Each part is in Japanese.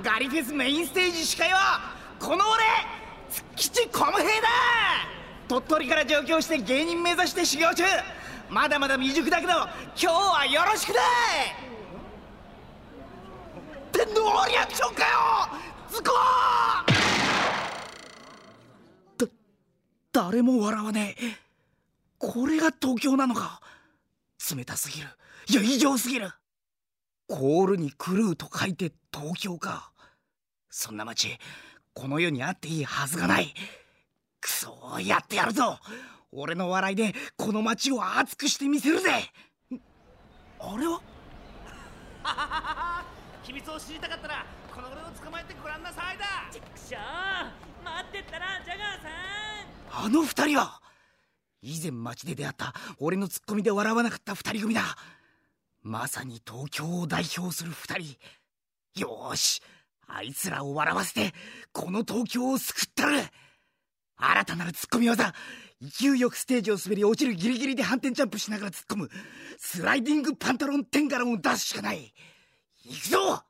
ガリフェスメインステージ司会はこの俺吉小武平だ。鳥取から上京して芸人目指して修行中まだまだ未熟だけど今日はよろしくだってノーリアクションかよ。ズコー。だ誰も笑わねえ。これが東京なのか。冷たすぎる。いや異常すぎる。コールにクルーと書いて東京か。そんな街この世にあっていいはずがない。くそやってやるぞ。俺の笑いでこの街を熱くしてみせるぜ。あれは？秘密を知りたかったらこの俺を捕まえてごらんなさいだ。ちくしょう。待ってったらジャガーさん。あの二人は。以前街で出会った俺のツッコミで笑わなかった二人組だまさに東京を代表する二人。よーしあいつらを笑わせてこの東京を救ったる。新たなるツッコミ技。勢いよくステージを滑り落ちるギリギリで反転ジャンプしながら突っ込む。スライディングパンタロンテンガロンを出すしかない。行くぞ!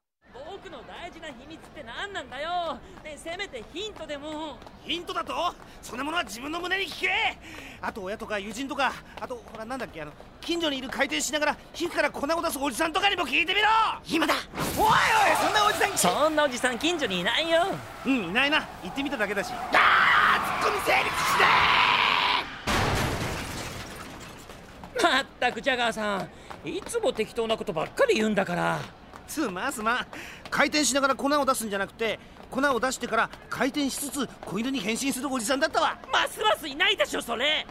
大事な秘密って何なんだよ。ねせめてヒントでも。ヒントだと？そんなものは自分の胸に聞け。あと親とか友人とかあとほらなんだっけあの近所にいる回転しながら皮膚から粉を出すおじさんとかにも聞いてみろ。今だ。おいおいそんなおじさん。そんなおじさん近所にいないよ。うんいないな。行ってみただけだし。あーツッコミ成立しまったくジャガーさん。いつも適当なことばっかり言うんだからすまんすまん回転しながら粉を出すんじゃなくて粉を出してから回転しつつ子犬に変身するおじさんだったわ。ますますいないでしょそれ。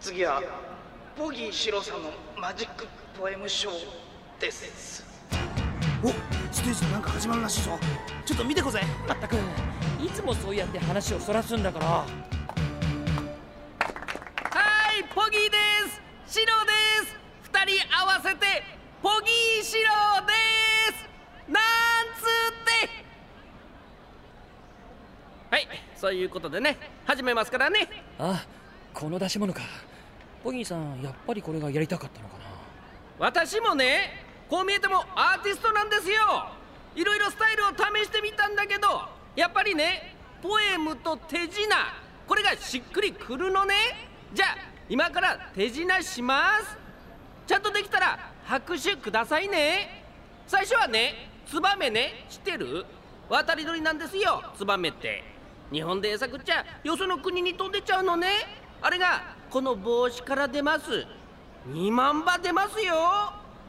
次はボギーシロさんのマジックポエムショーです。おステージでなんか始まるらしいぞ。ちょっと見てこぜ。まったく。いつもそうやって話をそらすんだから。はいポギーです。シロです。二人合わせてポギーシロです。なんつって。はいそういうことでね。始めますからね。あこの出し物か。ボギーさんやっぱりこれがやりたかったのかな。私もねこう見えてもアーティストなんですよ。いろいろスタイルを試してみたんだけどやっぱりねポエムと手品これがしっくりくるのね。じゃあ今から手品します。ちゃんとできたら拍手くださいね。最初はねツバメね。知ってる？渡り鳥なんですよツバメって。日本で餌食っちゃよその国に飛んでちゃうのね。あれがこの帽子から出ます。2万羽出ますよ。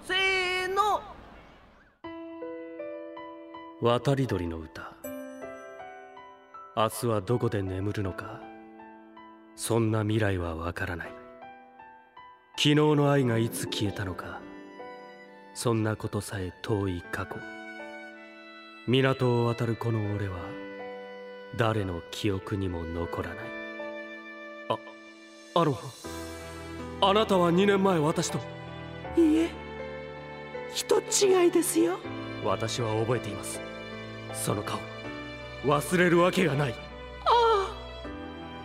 せーの。渡り鳥の歌。明日はどこで眠るのか。そんな未来はわからない。昨日の愛がいつ消えたのか。そんなことさえ遠い過去。港を渡るこの俺は誰の記憶にも残らない。ああのあなたは2年前私と。いいえ人違いですよ。私は覚えています。その顔忘れるわけがない。あ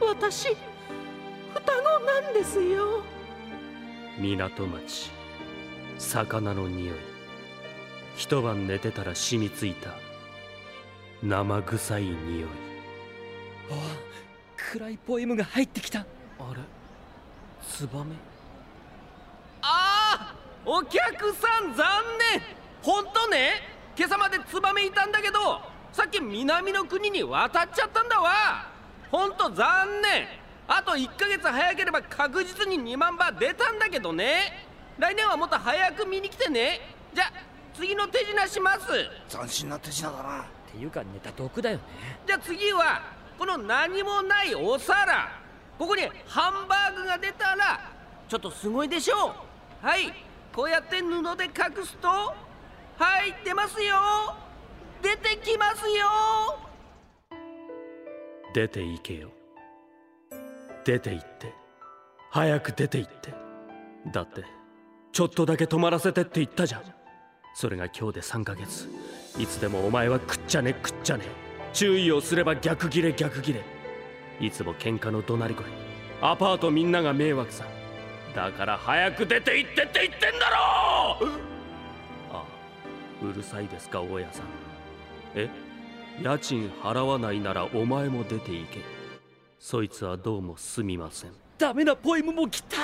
あ私双子なんですよ。港町魚の匂い。一晩寝てたら染みついた。生臭い匂い。あ暗いポエムが入ってきた。あれ？ツバメ？ああお客さん残念。ほんとね？今朝までツバメいたんだけどさっき南の国に渡っちゃったんだわ。ほんと残念。あと1ヶ月早ければ確実に2万羽出たんだけどね来年はもっと早く見に来てね。じゃ次の手品します。斬新な手品だな。っていうかネタ毒だよね。じゃあ次はこの何もないお皿。ここにハンバーグが出たらちょっとすごいでしょう。はい。こうやって布で隠すとはい出ますよ。出てきますよ。出て行けよ。出て行って。早く出て行って。だってちょっとだけ泊まらせてって言ったじゃん。それが今日で3ヶ月。いつでもお前は食っちゃね食っちゃね注意をすれば逆ギレ逆ギレ。いつも喧嘩の怒鳴り声。アパートみんなが迷惑さ。だから早く出て行ってって言ってんだろ！あうるさいですか大家さん。え？家賃払わないならお前も出て行け。そいつはどうもすみません。ダメなポエムも来た。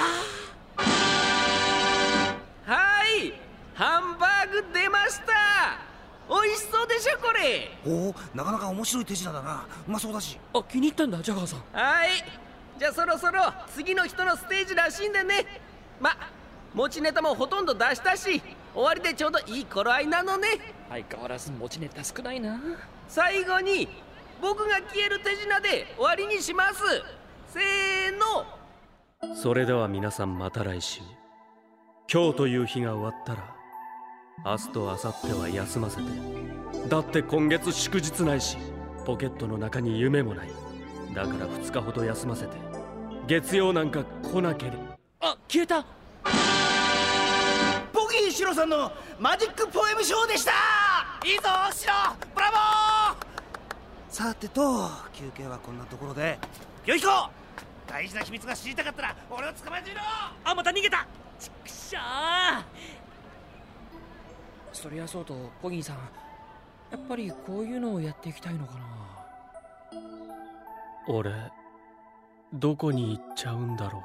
いハンバーグ出ました。美味しそうでしょこれ。おおなかなか面白い手品だな。うまそうだし。あ気に入ったんだジャガーさん。はい。じゃあそろそろ次の人のステージらしいんでね。ま持ちネタもほとんど出したし終わりでちょうどいい頃合いなのね。相変わらず持ちネタ少ないな。最後に僕が消える手品で終わりにします。せーの。それでは皆さんまた来週今日という日が終わったら明日と明後日は休ませてだって今月祝日ないしポケットの中に夢もない。だから2日ほど休ませて月曜なんか来なけれあ消えた。ボギーシロさんのマジックポエムショーでした。いいぞシロ。ブラボー。さてと休憩はこんなところで。よいこ大事な秘密が知りたかったら俺を捕まえてみろ。あまた逃げたちくしゃー。そりゃそうとポギーさん。やっぱりこういうのをやっていきたいのかな。俺どこに行っちゃうんだろう。